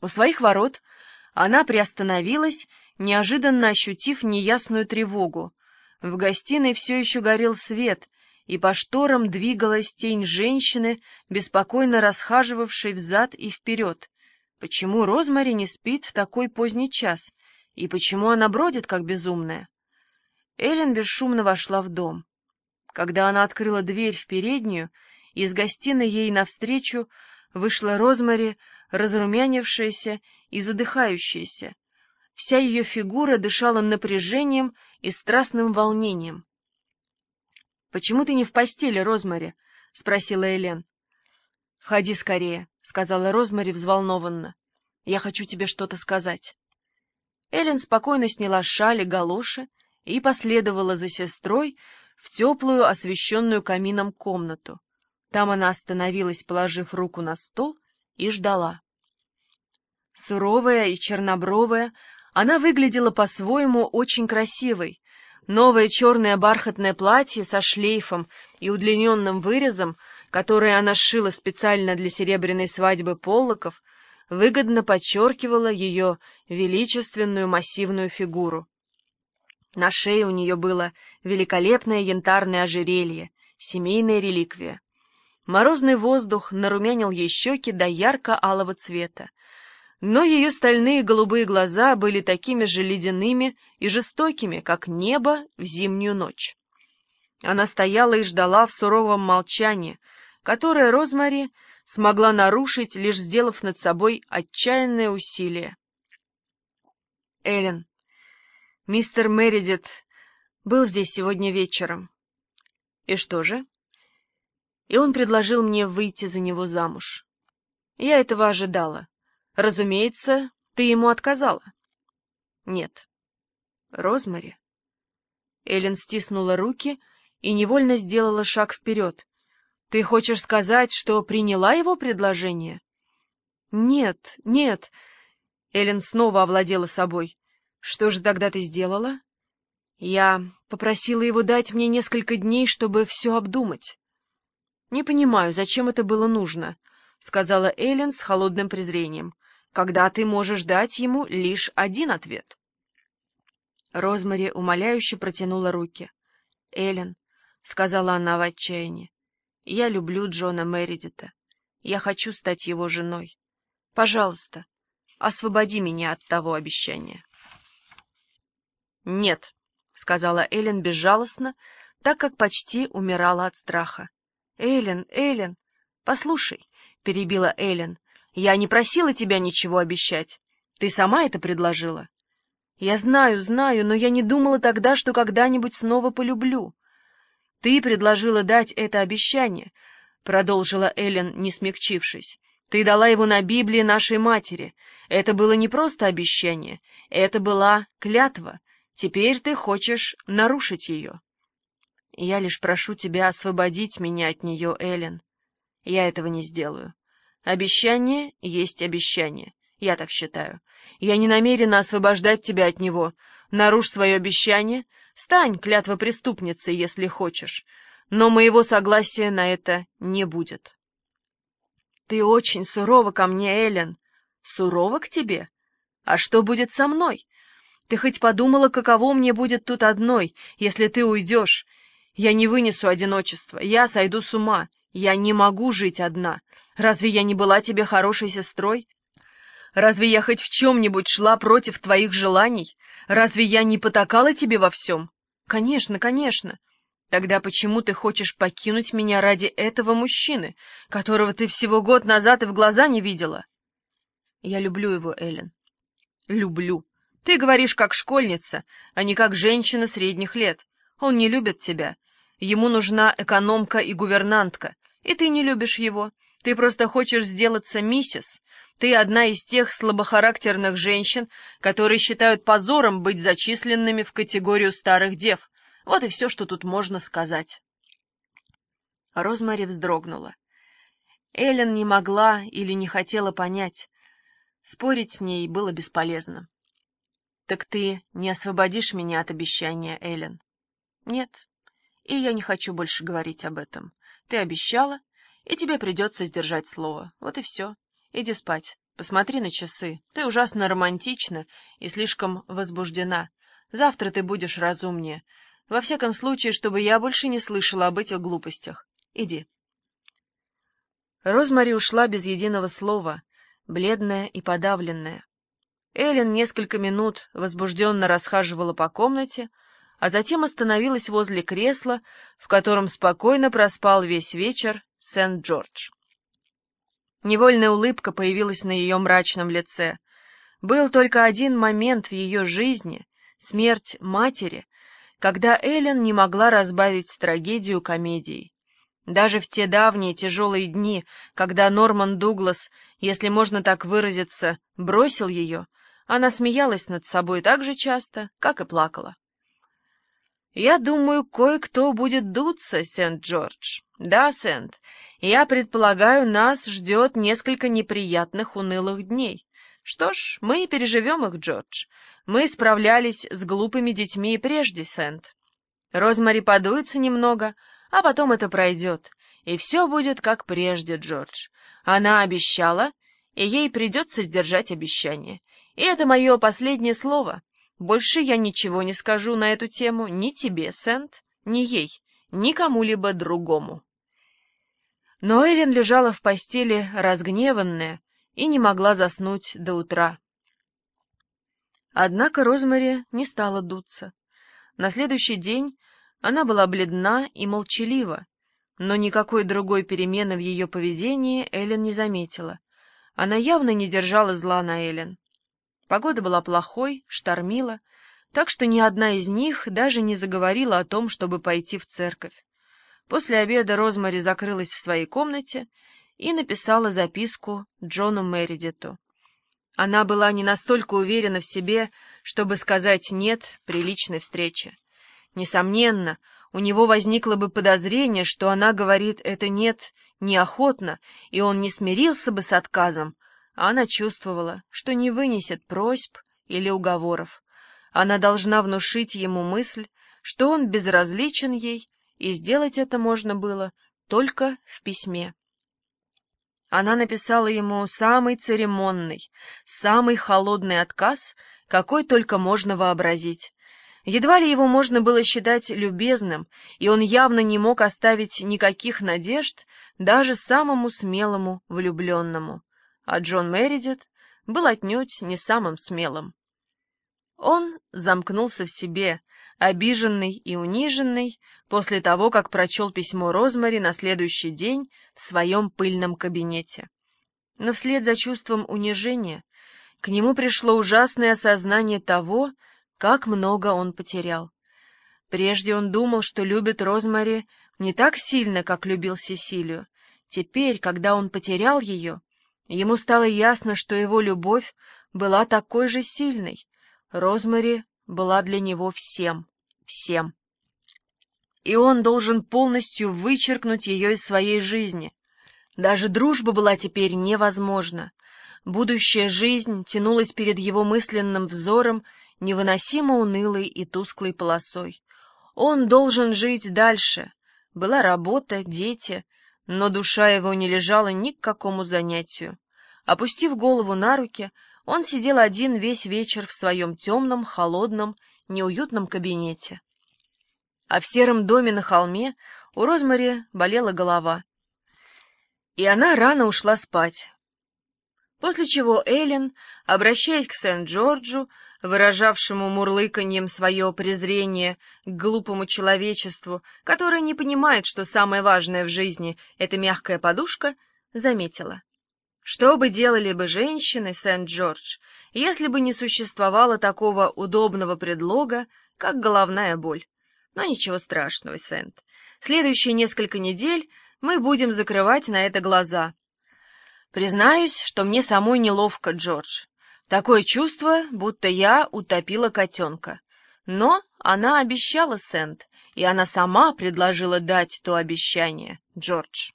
У своих ворот она приостановилась, неожиданно ощутив неясную тревогу. В гостиной все еще горел свет, и по шторам двигалась тень женщины, беспокойно расхаживавшей взад и вперед. Почему Розмари не спит в такой поздний час? И почему она бродит, как безумная? Эллен бесшумно вошла в дом. Когда она открыла дверь в переднюю, из гостиной ей навстречу вышла Розмари, разрумянившаяся и задыхающаяся. Вся ее фигура дышала напряжением и страстным волнением. — Почему ты не в постели, Розмари? — спросила Элен. — Входи скорее, — сказала Розмари взволнованно. — Я хочу тебе что-то сказать. Элен спокойно сняла шаль и галоши и последовала за сестрой в теплую, освещенную камином комнату. Там она остановилась, положив руку на стол, и ждала. Суровая и чернобровая, она выглядела по-своему очень красивой. Новое черное бархатное платье со шлейфом и удлиненным вырезом, которое она сшила специально для серебряной свадьбы Поллоков, выгодно подчеркивало ее величественную массивную фигуру. На шее у нее было великолепное янтарное ожерелье, семейная реликвия. Морозный воздух нарумянил ей щеки до ярко-алого цвета. Но ее стальные голубые глаза были такими же ледяными и жестокими, как небо в зимнюю ночь. Она стояла и ждала в суровом молчании, которое Розмари смогла нарушить, лишь сделав над собой отчаянное усилие. Эллен, мистер Мередит был здесь сегодня вечером. И что же? И он предложил мне выйти за него замуж. Я этого ожидала. Разумеется, ты ему отказала. Нет. Розмари. Эллен стиснула руки и невольно сделала шаг вперед. Ты хочешь сказать, что приняла его предложение? Нет, нет. Эллен снова овладела собой. Что же тогда ты сделала? Я попросила его дать мне несколько дней, чтобы все обдумать. «Не понимаю, зачем это было нужно», — сказала Эллен с холодным презрением, «когда ты можешь дать ему лишь один ответ». Розмари умоляюще протянула руки. «Эллен», — сказала она в отчаянии, — «я люблю Джона Мередита. Я хочу стать его женой. Пожалуйста, освободи меня от того обещания». «Нет», — сказала Эллен безжалостно, так как почти умирала от страха. «Эллен, Эллен, послушай», — перебила Эллен, — «я не просила тебя ничего обещать. Ты сама это предложила». «Я знаю, знаю, но я не думала тогда, что когда-нибудь снова полюблю». «Ты предложила дать это обещание», — продолжила Эллен, не смягчившись. «Ты дала его на Библии нашей матери. Это было не просто обещание, это была клятва. Теперь ты хочешь нарушить ее». Я лишь прошу тебя освободить меня от нее, Эллен. Я этого не сделаю. Обещание есть обещание. Я так считаю. Я не намерена освобождать тебя от него. Нарушь свое обещание. Стань клятва преступницей, если хочешь. Но моего согласия на это не будет. Ты очень сурова ко мне, Эллен. Сурова к тебе? А что будет со мной? Ты хоть подумала, каково мне будет тут одной, если ты уйдешь, я не вынесу одиночества, я сойду с ума. Я не могу жить одна. Разве я не была тебе хорошей сестрой? Разве я хоть в чем-нибудь шла против твоих желаний? Разве я не потакала тебе во всем? Конечно, конечно. Тогда почему ты хочешь покинуть меня ради этого мужчины, которого ты всего год назад и в глаза не видела? Я люблю его, Эллен. Люблю. Ты говоришь как школьница, а не как женщина средних лет. Он не любит тебя. Ему нужна экономка и гувернантка, и ты не любишь его. Ты просто хочешь сделаться миссис. Ты одна из тех слабохарактерных женщин, которые считают позором быть зачисленными в категорию старых дев. Вот и все, что тут можно сказать. Розмари вздрогнула. Эллен не могла или не хотела понять. Спорить с ней было бесполезно. «Так ты не освободишь меня от обещания, Эллен?» «Нет, и я не хочу больше говорить об этом. Ты обещала, и тебе придется сдержать слово. Вот и все. Иди спать. посмотри на часы. Ты ужасно романтична и слишком возбуждена. Завтра ты будешь разумнее. Во всяком случае, чтобы я больше не слышала об этих глупостях. Иди. Розмари ушла без единого слова, бледная и подавленная. Эллен несколько минут возбужденно расхаживала по комнате, а затем остановилась возле кресла, в котором спокойно проспал весь вечер Сент-Джордж. Невольная улыбка появилась на ее мрачном лице. Был только один момент в ее жизни — смерть матери, когда Эллен не могла разбавить трагедию комедией. Даже в те давние тяжелые дни, когда Норман Дуглас, если можно так выразиться, бросил ее, она смеялась над собой так же часто, как и плакала. «Я думаю, кое-кто будет дуться, Сент-Джордж. Да, Сент, я предполагаю, нас ждет несколько неприятных унылых дней. Что ж, мы переживем их, Джордж. Мы справлялись с глупыми детьми и прежде, Сент. Розмари подуется немного, а потом это пройдет, и все будет как прежде, Джордж. Она обещала, и ей придется сдержать обещание. И это мое последнее слово. Больше я ничего не скажу на эту тему ни тебе, Сент, ни ей, ни кому-либо другому. Но Эллен лежала в постели разгневанная и не могла заснуть до утра. Однако Розмари не стала дуться. На следующий день она была бледна и молчалива, но никакой другой перемены в ее поведении Эллен не заметила. Она явно не держала зла на Эллен. Погода была плохой, штормила, так что ни одна из них даже не заговорила о том, чтобы пойти в церковь. После обеда Розмари закрылась в своей комнате и написала записку Джону Мередиту. Она была не настолько уверена в себе, чтобы сказать «нет» при личной встрече. Несомненно, у него возникло бы подозрение, что она говорит это «нет» неохотно, и он не смирился бы с отказом, она чувствовала, что не вынесет просьб или уговоров. Она должна внушить ему мысль, что он безразличен ей, и сделать это можно было только в письме. Она написала ему самый церемонный, самый холодный отказ, какой только можно вообразить. Едва ли его можно было считать любезным, и он явно не мог оставить никаких надежд даже самому смелому влюбленному. А Джон Мередит был отнюдь не самым смелым. Он замкнулся в себе, обиженный и униженный, после того, как прочел письмо Розмари на следующий день в своем пыльном кабинете. Но вслед за чувством унижения к нему пришло ужасное осознание того, как много он потерял. Прежде он думал, что любит Розмари не так сильно, как любил Сесилию. Теперь, когда он потерял ее, ему стало ясно, что его любовь была такой же сильной. Розмари была для него всем, всем. И он должен полностью вычеркнуть ее из своей жизни. Даже дружба была теперь невозможна. Будущая жизнь тянулась перед его мысленным взором невыносимо унылой и тусклой полосой. Он должен жить дальше. Была работа, дети, но душа его не лежала ни к какому занятию. Опустив голову на руки, он сидел один весь вечер в своем темном, холодном, неуютном кабинете. А в сером доме на холме у Розмари болела голова. И она рано ушла спать. После чего Эллен, обращаясь к Сент-Джорджу, выражавшему мурлыканьем свое презрение к глупому человечеству, которое не понимает, что самое важное в жизни — это мягкая подушка, заметила. Что бы делали бы женщины, Сент-Джордж, если бы не существовало такого удобного предлога, как головная боль? Но ничего страшного, Сент. Следующие несколько недель мы будем закрывать на это глаза. Признаюсь, что мне самой неловко, Джордж. Такое чувство, будто я утопила котенка. Но она обещала Сент, и она сама предложила дать то обещание, Джордж.